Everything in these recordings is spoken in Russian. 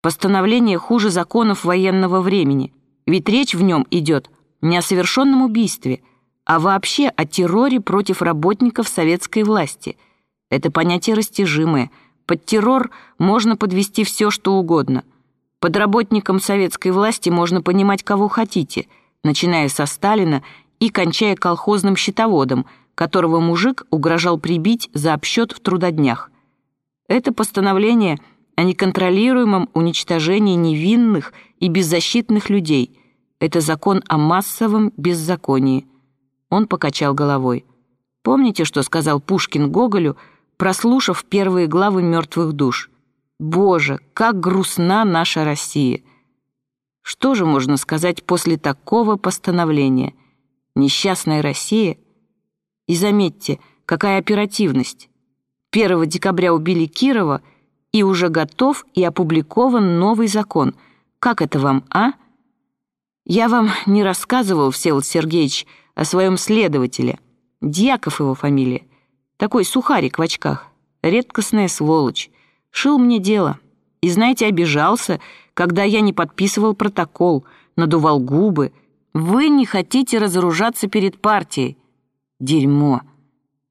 Постановление хуже законов военного времени, ведь речь в нем идет не о совершенном убийстве, а вообще о терроре против работников советской власти. Это понятие растяжимое. Под террор можно подвести все, что угодно. Под работником советской власти можно понимать кого хотите, начиная со Сталина и кончая колхозным счетоводом, которого мужик угрожал прибить за обсчет в трудоднях. Это постановление о неконтролируемом уничтожении невинных и беззащитных людей. Это закон о массовом беззаконии. Он покачал головой. Помните, что сказал Пушкин Гоголю, прослушав первые главы «Мертвых душ»? «Боже, как грустна наша Россия!» Что же можно сказать после такого постановления? Несчастная Россия? И заметьте, какая оперативность. 1 декабря убили Кирова, и уже готов и опубликован новый закон. Как это вам, а? Я вам не рассказывал, Всеволод Сергеевич, о своем следователе. Дьяков его фамилия. Такой сухарик в очках. Редкостная сволочь. Шил мне дело. И, знаете, обижался, когда я не подписывал протокол, надувал губы. Вы не хотите разоружаться перед партией. Дерьмо.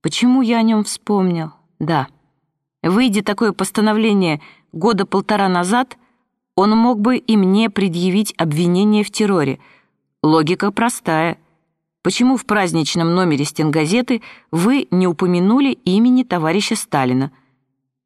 Почему я о нем вспомнил? Да. Выйдя такое постановление года полтора назад, он мог бы и мне предъявить обвинение в терроре. Логика простая. Почему в праздничном номере стенгазеты вы не упомянули имени товарища Сталина?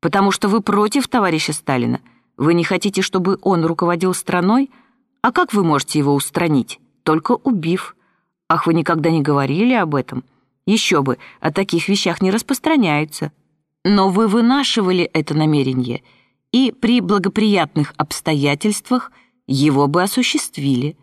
Потому что вы против товарища Сталина. Вы не хотите, чтобы он руководил страной? А как вы можете его устранить? Только убив. Ах, вы никогда не говорили об этом? Еще бы, о таких вещах не распространяются. Но вы вынашивали это намерение, и при благоприятных обстоятельствах его бы осуществили.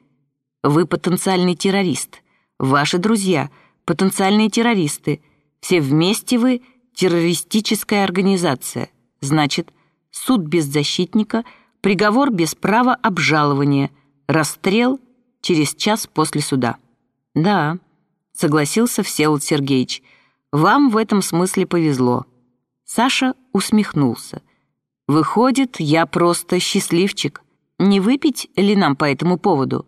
Вы потенциальный террорист, ваши друзья — потенциальные террористы, все вместе вы — террористическая организация. Значит, суд без защитника, приговор без права обжалования, расстрел через час после суда. Да, согласился Всеволод Сергеевич, вам в этом смысле повезло. Саша усмехнулся. «Выходит, я просто счастливчик. Не выпить ли нам по этому поводу?»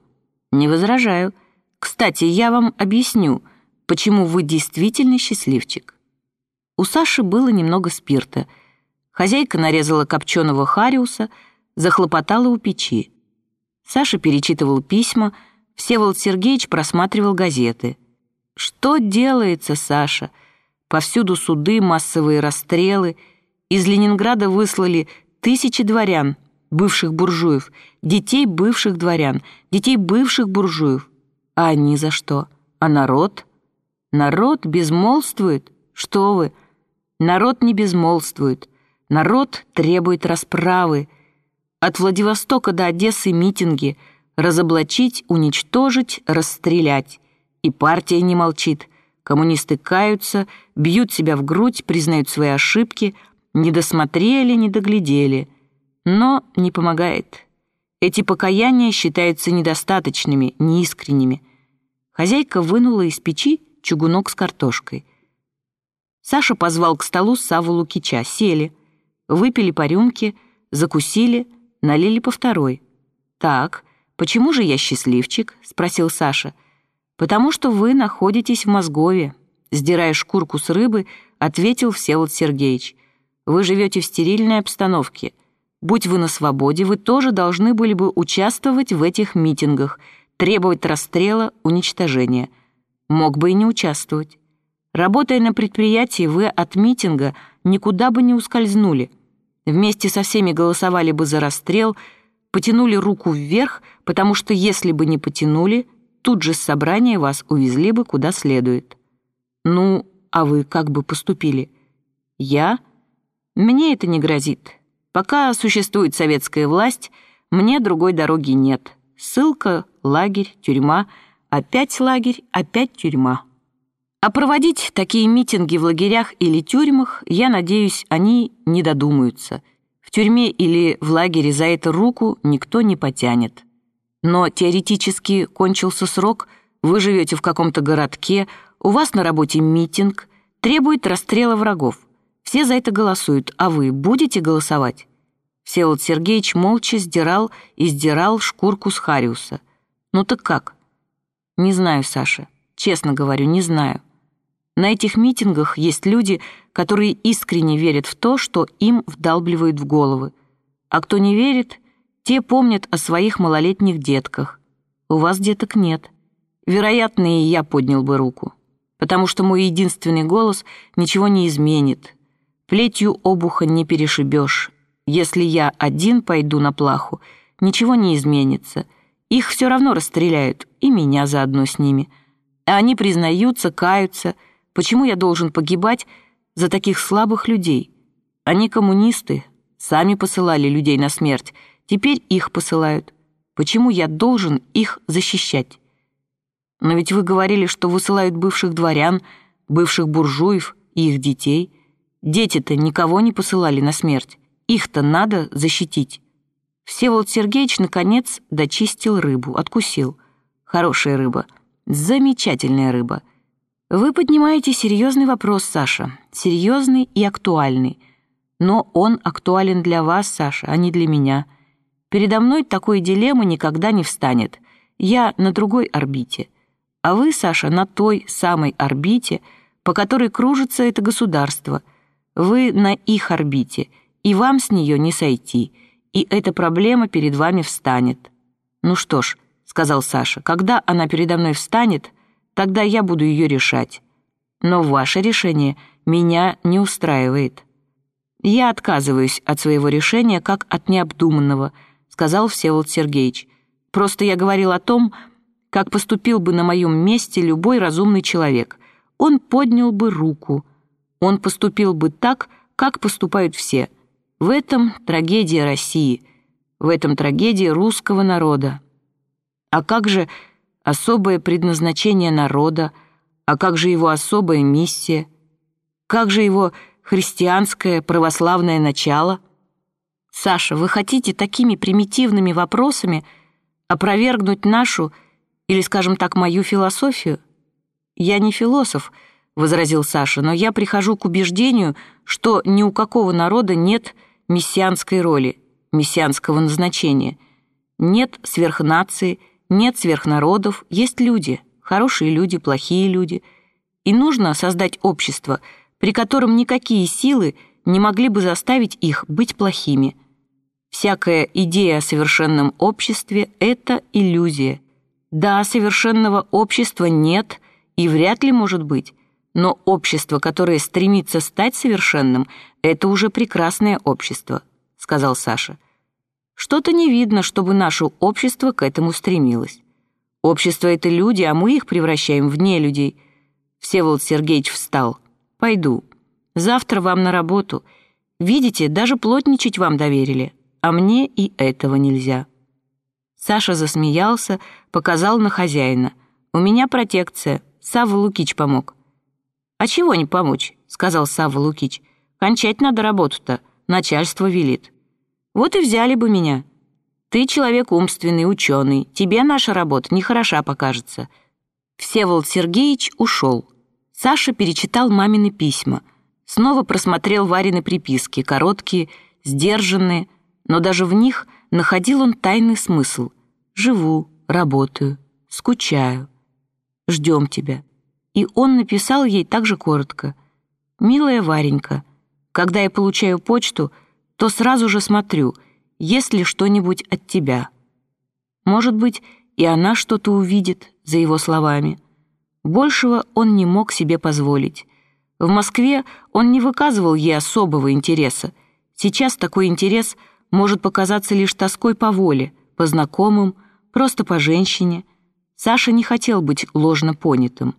«Не возражаю. Кстати, я вам объясню, почему вы действительно счастливчик». У Саши было немного спирта. Хозяйка нарезала копченого хариуса, захлопотала у печи. Саша перечитывал письма, Всеволод Сергеевич просматривал газеты. «Что делается, Саша?» Повсюду суды, массовые расстрелы. Из Ленинграда выслали тысячи дворян, бывших буржуев, детей бывших дворян, детей бывших буржуев. А они за что? А народ? Народ безмолвствует? Что вы? Народ не безмолвствует. Народ требует расправы. От Владивостока до Одессы митинги. Разоблачить, уничтожить, расстрелять. И партия не молчит. Коммунисты каются, бьют себя в грудь, признают свои ошибки, не досмотрели, не доглядели. Но не помогает. Эти покаяния считаются недостаточными, неискренними. Хозяйка вынула из печи чугунок с картошкой. Саша позвал к столу Саву Лукича. Сели, выпили по рюмке, закусили, налили по второй. «Так, почему же я счастливчик?» — спросил Саша. — «Потому что вы находитесь в Мозгове», — сдирая шкурку с рыбы, ответил Всеволод Сергеевич. «Вы живете в стерильной обстановке. Будь вы на свободе, вы тоже должны были бы участвовать в этих митингах, требовать расстрела, уничтожения. Мог бы и не участвовать. Работая на предприятии, вы от митинга никуда бы не ускользнули. Вместе со всеми голосовали бы за расстрел, потянули руку вверх, потому что если бы не потянули — тут же с собрания вас увезли бы куда следует. Ну, а вы как бы поступили? Я? Мне это не грозит. Пока существует советская власть, мне другой дороги нет. Ссылка, лагерь, тюрьма, опять лагерь, опять тюрьма. А проводить такие митинги в лагерях или тюрьмах, я надеюсь, они не додумаются. В тюрьме или в лагере за это руку никто не потянет. Но теоретически кончился срок, вы живете в каком-то городке, у вас на работе митинг, требует расстрела врагов. Все за это голосуют, а вы будете голосовать? Всеволод Сергеевич молча сдирал и сдирал шкурку с Хариуса. «Ну так как?» «Не знаю, Саша. Честно говорю, не знаю. На этих митингах есть люди, которые искренне верят в то, что им вдалбливают в головы. А кто не верит, те помнят о своих малолетних детках. У вас деток нет. Вероятно, и я поднял бы руку. Потому что мой единственный голос ничего не изменит. Плетью обуха не перешибешь. Если я один пойду на плаху, ничего не изменится. Их все равно расстреляют, и меня заодно с ними. А они признаются, каются — Почему я должен погибать за таких слабых людей? Они коммунисты, сами посылали людей на смерть, теперь их посылают. Почему я должен их защищать? Но ведь вы говорили, что высылают бывших дворян, бывших буржуев и их детей. Дети-то никого не посылали на смерть. Их-то надо защитить. Всеволод Сергеевич, наконец, дочистил рыбу, откусил. Хорошая рыба. Замечательная рыба. Вы поднимаете серьезный вопрос, Саша, серьезный и актуальный. Но он актуален для вас, Саша, а не для меня. Передо мной такой дилеммы никогда не встанет. Я на другой орбите. А вы, Саша, на той самой орбите, по которой кружится это государство. Вы на их орбите, и вам с нее не сойти. И эта проблема перед вами встанет. Ну что ж, сказал Саша, когда она передо мной встанет, Тогда я буду ее решать. Но ваше решение меня не устраивает. Я отказываюсь от своего решения как от необдуманного, сказал Всеволод Сергеевич. Просто я говорил о том, как поступил бы на моем месте любой разумный человек. Он поднял бы руку. Он поступил бы так, как поступают все. В этом трагедия России. В этом трагедия русского народа. А как же особое предназначение народа, а как же его особая миссия, как же его христианское православное начало? Саша, вы хотите такими примитивными вопросами опровергнуть нашу, или, скажем так, мою философию? Я не философ, возразил Саша, но я прихожу к убеждению, что ни у какого народа нет мессианской роли, мессианского назначения, нет сверхнации, нет сверхнародов, есть люди, хорошие люди, плохие люди. И нужно создать общество, при котором никакие силы не могли бы заставить их быть плохими. Всякая идея о совершенном обществе — это иллюзия. Да, совершенного общества нет и вряд ли может быть, но общество, которое стремится стать совершенным, это уже прекрасное общество, сказал Саша. Что-то не видно, чтобы наше общество к этому стремилось. Общество — это люди, а мы их превращаем в нелюдей. Всеволод Сергеевич встал. «Пойду. Завтра вам на работу. Видите, даже плотничать вам доверили, а мне и этого нельзя». Саша засмеялся, показал на хозяина. «У меня протекция. Савва Лукич помог». «А чего не помочь?» — сказал Савва Лукич. «Кончать надо работу-то. Начальство велит». Вот и взяли бы меня. Ты человек умственный, ученый, тебе наша работа нехороша покажется». Всеволод Сергеевич ушел. Саша перечитал мамины письма, снова просмотрел Варины приписки, короткие, сдержанные, но даже в них находил он тайный смысл. «Живу, работаю, скучаю, ждем тебя». И он написал ей также коротко. «Милая Варенька, когда я получаю почту, — то сразу же смотрю, есть ли что-нибудь от тебя. Может быть, и она что-то увидит за его словами. Большего он не мог себе позволить. В Москве он не выказывал ей особого интереса. Сейчас такой интерес может показаться лишь тоской по воле, по знакомым, просто по женщине. Саша не хотел быть ложно понятым.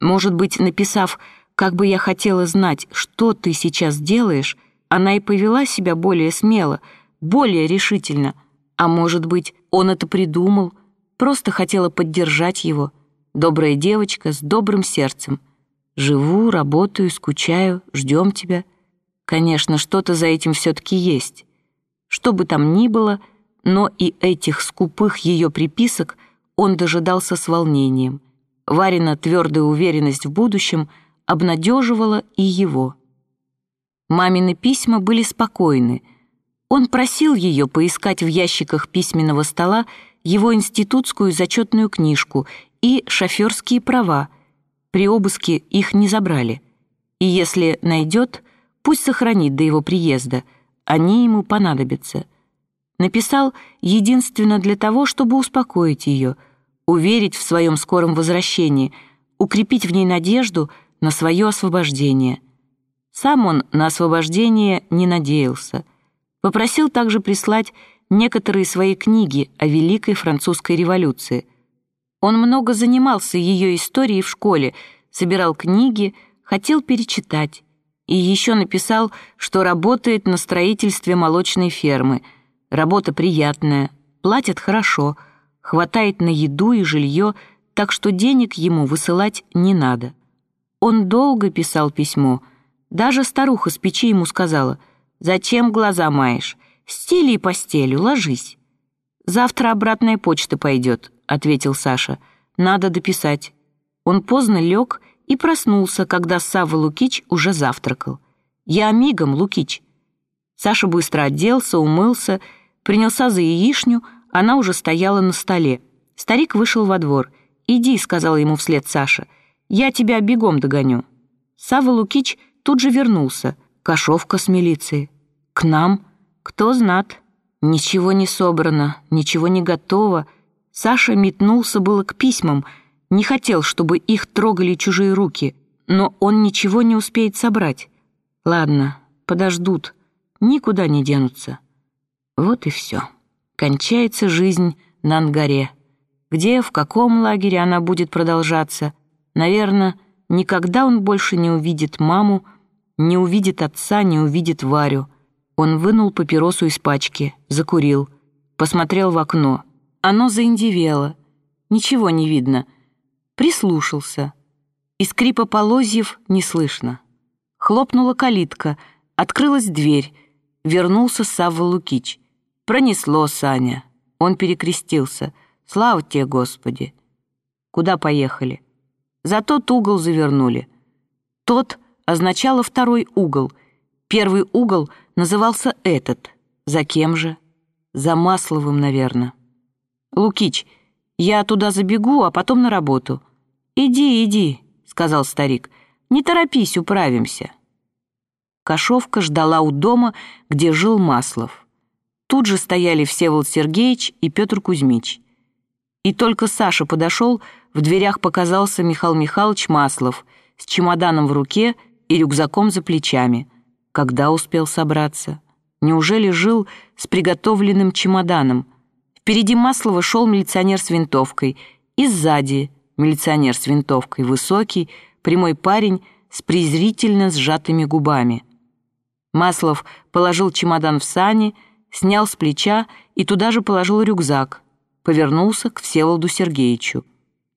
Может быть, написав «Как бы я хотела знать, что ты сейчас делаешь», она и повела себя более смело, более решительно. А может быть, он это придумал, просто хотела поддержать его. Добрая девочка с добрым сердцем. Живу, работаю, скучаю, ждем тебя. Конечно, что-то за этим все-таки есть. Что бы там ни было, но и этих скупых ее приписок он дожидался с волнением. Варина твердая уверенность в будущем обнадеживала и его. Мамины письма были спокойны. Он просил ее поискать в ящиках письменного стола его институтскую зачетную книжку и шоферские права. При обыске их не забрали. И если найдет, пусть сохранит до его приезда, они ему понадобятся. Написал единственно для того, чтобы успокоить ее, уверить в своем скором возвращении, укрепить в ней надежду на свое освобождение. Сам он на освобождение не надеялся. Попросил также прислать некоторые свои книги о Великой Французской революции. Он много занимался ее историей в школе, собирал книги, хотел перечитать. И еще написал, что работает на строительстве молочной фермы. Работа приятная, платят хорошо, хватает на еду и жилье, так что денег ему высылать не надо. Он долго писал письмо. Даже старуха с печи ему сказала, «Зачем глаза маешь? Стели и постелю, ложись». «Завтра обратная почта пойдет», — ответил Саша. «Надо дописать». Он поздно лег и проснулся, когда Савва Лукич уже завтракал. «Я мигом, Лукич». Саша быстро оделся, умылся, принялся за яичню, она уже стояла на столе. Старик вышел во двор. «Иди», — сказал ему вслед Саша, — «я тебя бегом догоню». Савва Лукич тут же вернулся. Кошовка с милицией. «К нам?» Кто знат, ничего не собрано, ничего не готово. Саша метнулся было к письмам, не хотел, чтобы их трогали чужие руки, но он ничего не успеет собрать. Ладно, подождут, никуда не денутся. Вот и все. Кончается жизнь на Ангаре. Где, в каком лагере она будет продолжаться? Наверное, никогда он больше не увидит маму, не увидит отца, не увидит Варю. Он вынул папиросу из пачки, закурил, посмотрел в окно. Оно заиндивело, ничего не видно. Прислушался. И скрипа полозьев не слышно. Хлопнула калитка, открылась дверь. Вернулся Савва Лукич. Пронесло Саня. Он перекрестился. Слава тебе, Господи! Куда поехали? За тот угол завернули. Тот означало второй угол. Первый угол — назывался этот. За кем же? За Масловым, наверное. «Лукич, я туда забегу, а потом на работу». «Иди, иди», — сказал старик. «Не торопись, управимся». Кошовка ждала у дома, где жил Маслов. Тут же стояли Всеволод Сергеевич и Петр Кузьмич. И только Саша подошел, в дверях показался Михаил Михайлович Маслов с чемоданом в руке и рюкзаком за плечами — когда успел собраться? Неужели жил с приготовленным чемоданом? Впереди Маслова шел милиционер с винтовкой, и сзади милиционер с винтовкой, высокий, прямой парень с презрительно сжатыми губами. Маслов положил чемодан в сани, снял с плеча и туда же положил рюкзак, повернулся к Всеволоду Сергеевичу.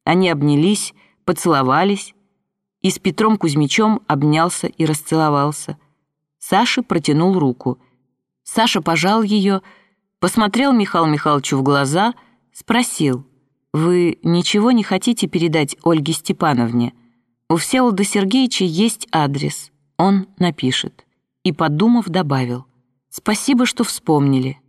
Они обнялись, поцеловались, и с Петром Кузьмичем обнялся и расцеловался. Саша протянул руку. Саша пожал ее, посмотрел Михаилу Михайловичу в глаза, спросил, «Вы ничего не хотите передать Ольге Степановне? У Всеволода Сергеевича есть адрес, он напишет». И, подумав, добавил, «Спасибо, что вспомнили.